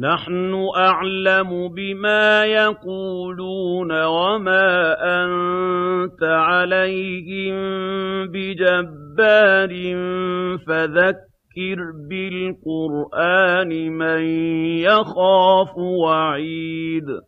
نَّحْنُ أَعْلَمُ بِمَا يَقُولُونَ وَمَا أَنتَ عَلَيْهِم بِجَبَّارٍ ۖ فَذَكِّرْ بِالْقُرْآنِ مَن يَخَافُ وَعِيدِ.